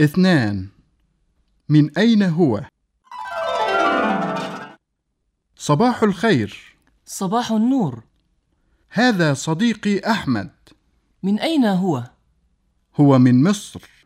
اثنان. من أين هو؟ صباح الخير. صباح النور. هذا صديقي أحمد. من أين هو؟ هو من مصر.